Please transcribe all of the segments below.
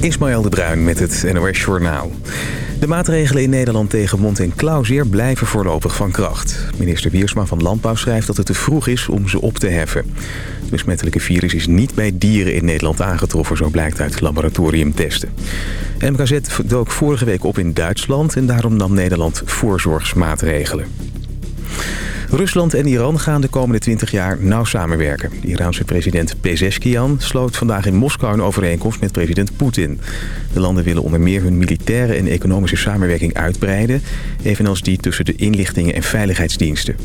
Ismaël de Bruin met het NOS Journaal. De maatregelen in Nederland tegen mond- en klauwzeer blijven voorlopig van kracht. Minister Wiersma van Landbouw schrijft dat het te vroeg is om ze op te heffen. Het besmettelijke virus is niet bij dieren in Nederland aangetroffen, zo blijkt uit laboratoriumtesten. MKZ dook vorige week op in Duitsland en daarom nam Nederland voorzorgsmaatregelen. Rusland en Iran gaan de komende 20 jaar nauw samenwerken. De Iraanse president Pezeshkian sloot vandaag in Moskou een overeenkomst met president Poetin. De landen willen onder meer hun militaire en economische samenwerking uitbreiden... evenals die tussen de inlichtingen en veiligheidsdiensten.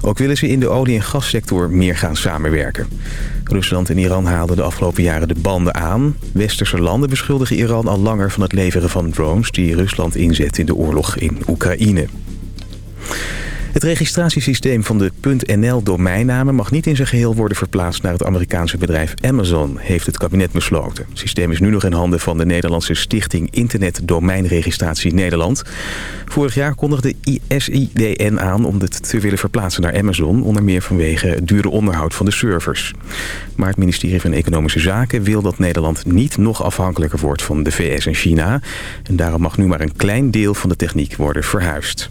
Ook willen ze in de olie- en gassector meer gaan samenwerken. Rusland en Iran haalden de afgelopen jaren de banden aan. Westerse landen beschuldigen Iran al langer van het leveren van drones... die Rusland inzet in de oorlog in Oekraïne. Het registratiesysteem van de .nl-domeinnamen mag niet in zijn geheel worden verplaatst naar het Amerikaanse bedrijf Amazon, heeft het kabinet besloten. Het systeem is nu nog in handen van de Nederlandse stichting Internet Domeinregistratie Nederland. Vorig jaar kondigde SIDN aan om dit te willen verplaatsen naar Amazon, onder meer vanwege het dure onderhoud van de servers. Maar het ministerie van Economische Zaken wil dat Nederland niet nog afhankelijker wordt van de VS en China. En daarom mag nu maar een klein deel van de techniek worden verhuisd.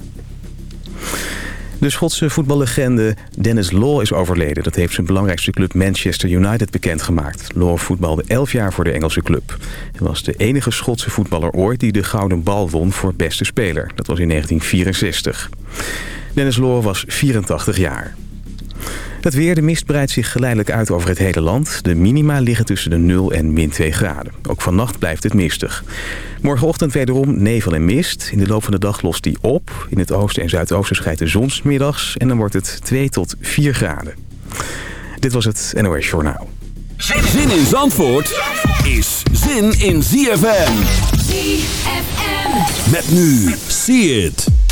De Schotse voetballegende Dennis Law is overleden. Dat heeft zijn belangrijkste club Manchester United bekendgemaakt. Law voetbalde 11 jaar voor de Engelse club. Hij was de enige Schotse voetballer ooit die de gouden bal won voor beste speler. Dat was in 1964. Dennis Law was 84 jaar. Het weer, de mist breidt zich geleidelijk uit over het hele land. De minima liggen tussen de 0 en min 2 graden. Ook vannacht blijft het mistig. Morgenochtend wederom nevel en mist. In de loop van de dag lost die op. In het oosten en zuidoosten schijnt de zon middags. En dan wordt het 2 tot 4 graden. Dit was het NOS Journaal. Zin in Zandvoort is zin in ZFM. ZFM. Met nu, see it.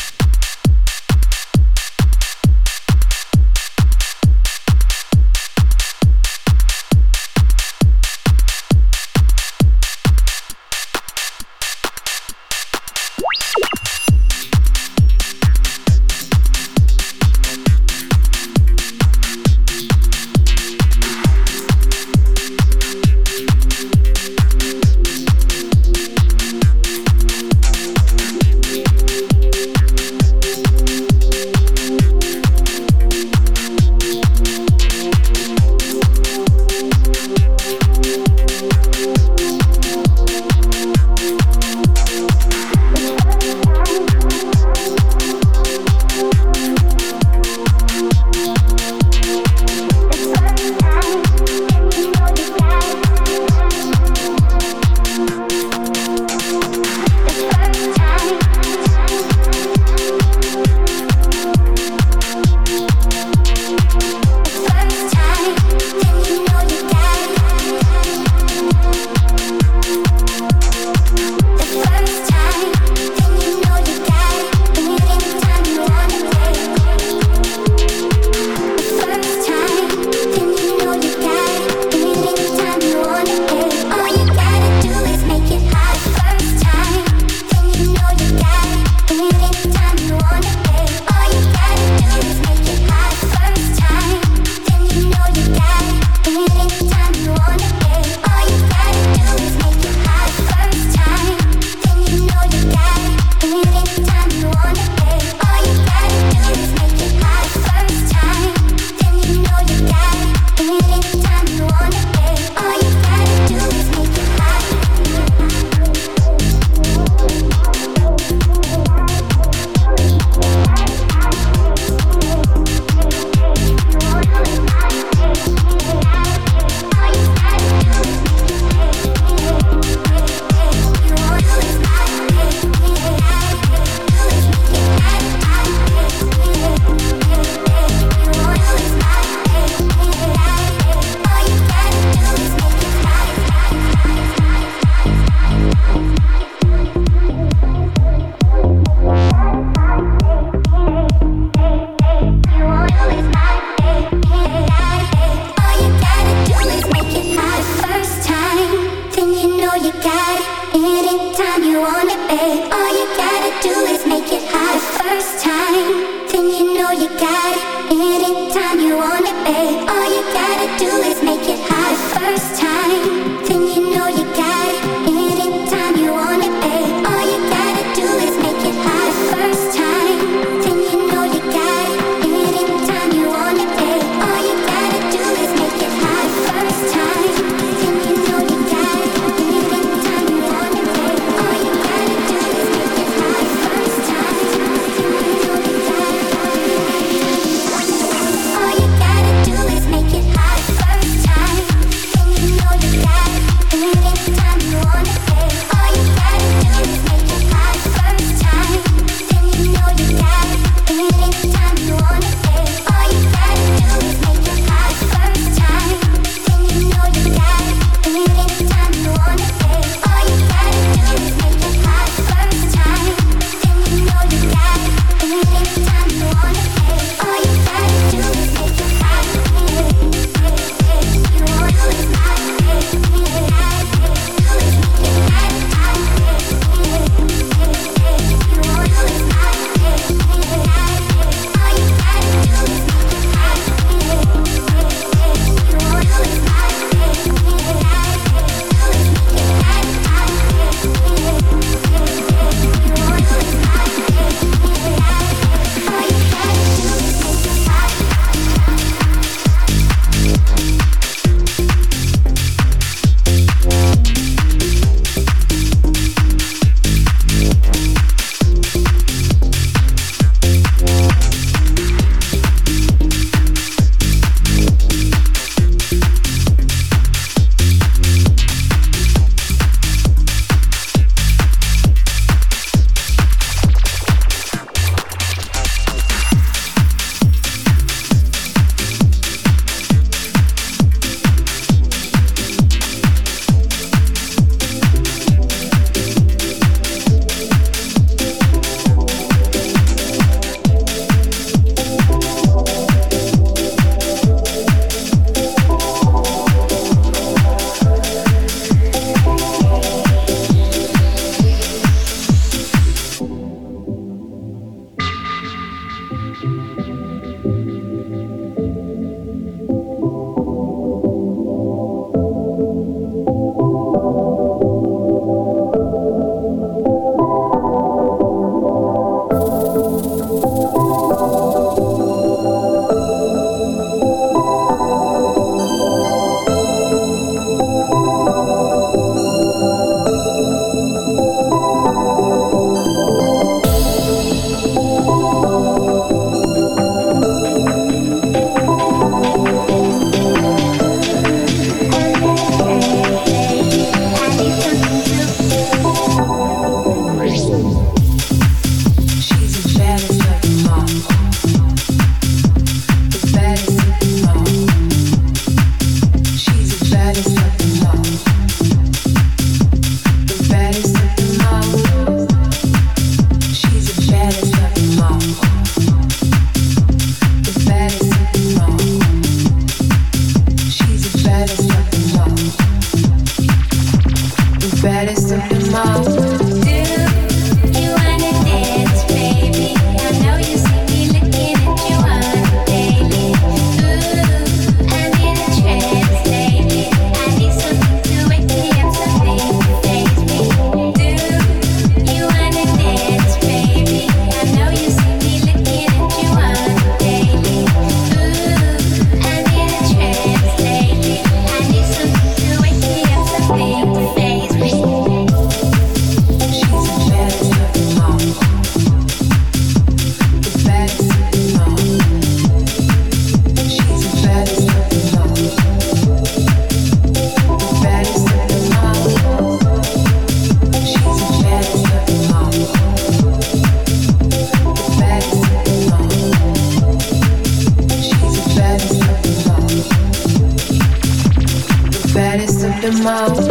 Mo.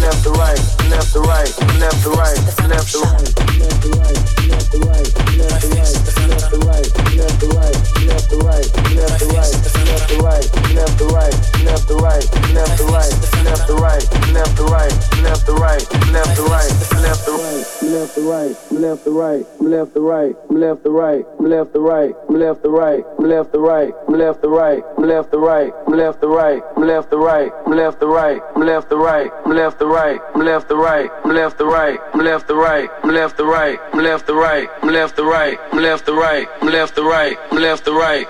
left, right, left, right, left, the right, left the right, left the right, left the right left the right, left the right,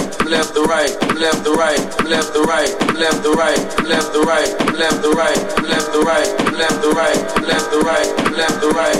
right, left the right, left the right, left the right, left the right, left the right, left the right, left the right, left the right, left the right, left the right, left the right.